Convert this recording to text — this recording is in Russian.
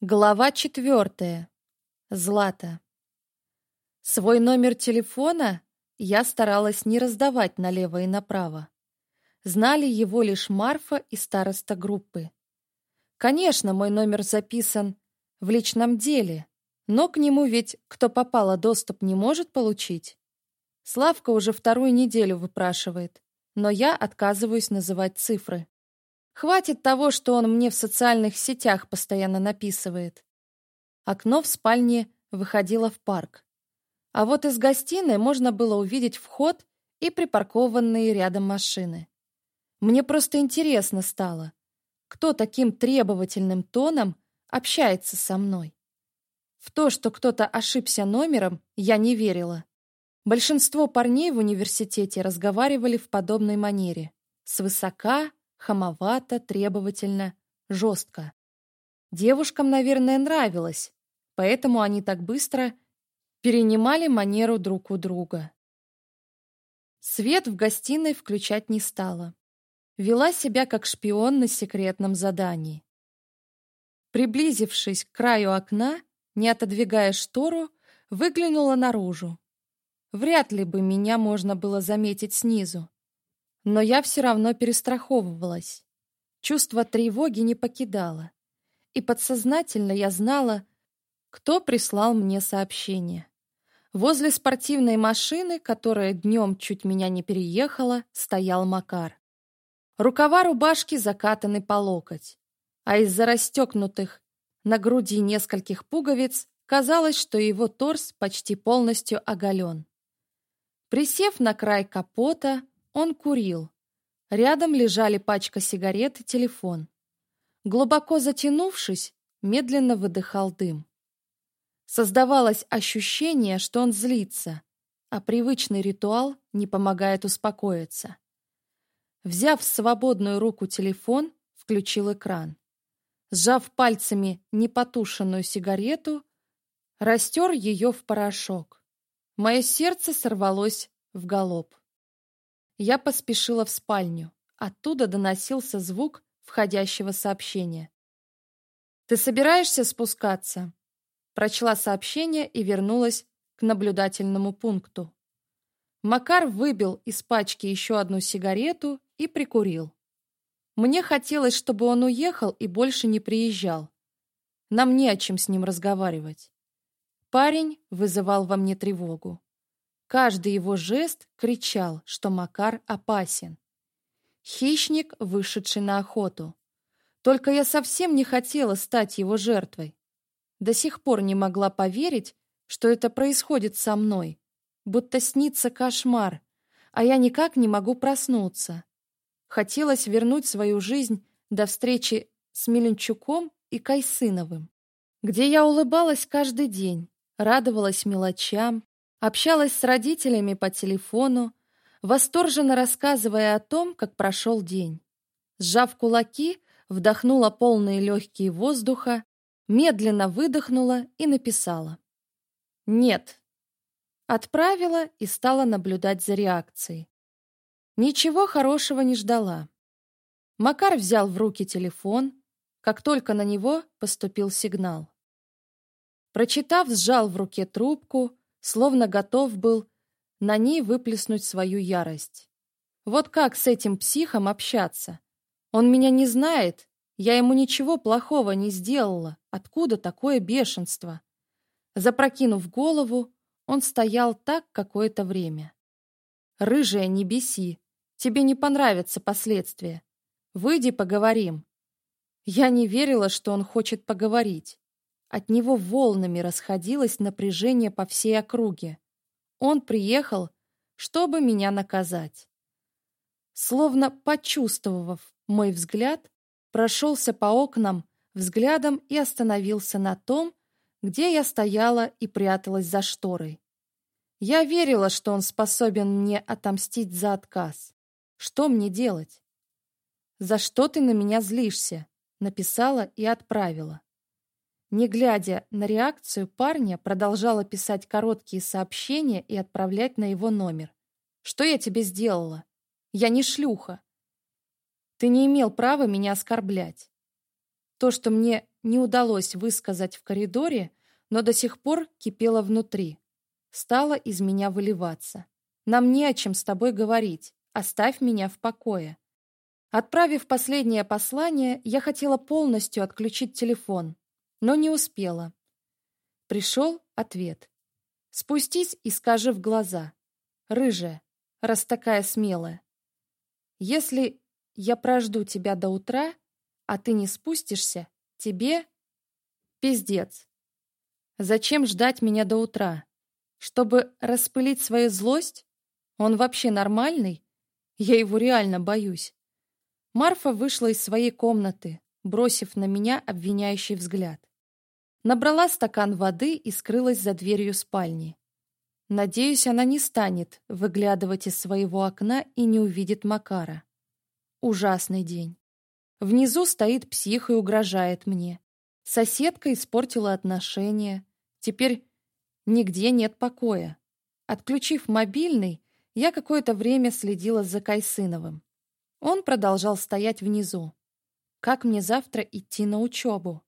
Глава четвертая. Злата. Свой номер телефона я старалась не раздавать налево и направо. Знали его лишь Марфа и староста группы. Конечно, мой номер записан в личном деле, но к нему ведь кто попало доступ не может получить. Славка уже вторую неделю выпрашивает, но я отказываюсь называть цифры. Хватит того, что он мне в социальных сетях постоянно написывает. Окно в спальне выходило в парк. А вот из гостиной можно было увидеть вход и припаркованные рядом машины. Мне просто интересно стало, кто таким требовательным тоном общается со мной. В то, что кто-то ошибся номером, я не верила. Большинство парней в университете разговаривали в подобной манере. Свысока, хамовато, требовательно, жестко. Девушкам, наверное, нравилось, поэтому они так быстро перенимали манеру друг у друга. Свет в гостиной включать не стала. Вела себя как шпион на секретном задании. Приблизившись к краю окна, не отодвигая штору, выглянула наружу. Вряд ли бы меня можно было заметить снизу. Но я все равно перестраховывалась. Чувство тревоги не покидало. И подсознательно я знала, кто прислал мне сообщение. Возле спортивной машины, которая днем чуть меня не переехала, стоял Макар. Рукава рубашки закатаны по локоть, а из-за расстегнутых на груди нескольких пуговиц казалось, что его торс почти полностью оголен. Присев на край капота, он курил. Рядом лежали пачка сигарет и телефон. Глубоко затянувшись, медленно выдыхал дым. Создавалось ощущение, что он злится, а привычный ритуал не помогает успокоиться. Взяв в свободную руку телефон, включил экран. Сжав пальцами непотушенную сигарету, растер ее в порошок. Мое сердце сорвалось в галоп. Я поспешила в спальню. Оттуда доносился звук входящего сообщения. «Ты собираешься спускаться?» Прочла сообщение и вернулась к наблюдательному пункту. Макар выбил из пачки еще одну сигарету и прикурил. Мне хотелось, чтобы он уехал и больше не приезжал. Нам не о чем с ним разговаривать. Парень вызывал во мне тревогу. Каждый его жест кричал, что Макар опасен. Хищник, вышедший на охоту. Только я совсем не хотела стать его жертвой. До сих пор не могла поверить, что это происходит со мной. Будто снится кошмар, а я никак не могу проснуться. Хотелось вернуть свою жизнь до встречи с Меленчуком и Кайсыновым, где я улыбалась каждый день, радовалась мелочам, Общалась с родителями по телефону, восторженно рассказывая о том, как прошел день. Сжав кулаки, вдохнула полные легкие воздуха, медленно выдохнула и написала. «Нет». Отправила и стала наблюдать за реакцией. Ничего хорошего не ждала. Макар взял в руки телефон, как только на него поступил сигнал. Прочитав, сжал в руке трубку, словно готов был на ней выплеснуть свою ярость. Вот как с этим психом общаться? Он меня не знает, я ему ничего плохого не сделала. Откуда такое бешенство? Запрокинув голову, он стоял так какое-то время. «Рыжая, не беси. Тебе не понравятся последствия. Выйди, поговорим». Я не верила, что он хочет поговорить. От него волнами расходилось напряжение по всей округе. Он приехал, чтобы меня наказать. Словно почувствовав мой взгляд, прошелся по окнам взглядом и остановился на том, где я стояла и пряталась за шторой. Я верила, что он способен мне отомстить за отказ. Что мне делать? «За что ты на меня злишься?» написала и отправила. Не глядя на реакцию парня, продолжала писать короткие сообщения и отправлять на его номер. «Что я тебе сделала? Я не шлюха. Ты не имел права меня оскорблять. То, что мне не удалось высказать в коридоре, но до сих пор кипело внутри, стало из меня выливаться. Нам не о чем с тобой говорить. Оставь меня в покое». Отправив последнее послание, я хотела полностью отключить телефон, но не успела. Пришел ответ. Спустись и скажи в глаза. Рыжая, раз такая смелая. Если я прожду тебя до утра, а ты не спустишься, тебе... Пиздец. Зачем ждать меня до утра? Чтобы распылить свою злость? Он вообще нормальный? Я его реально боюсь. Марфа вышла из своей комнаты, бросив на меня обвиняющий взгляд набрала стакан воды и скрылась за дверью спальни. Надеюсь, она не станет выглядывать из своего окна и не увидит Макара. Ужасный день. Внизу стоит псих и угрожает мне. Соседка испортила отношения. Теперь нигде нет покоя. Отключив мобильный, я какое-то время следила за Кайсыновым. Он продолжал стоять внизу. Как мне завтра идти на учебу?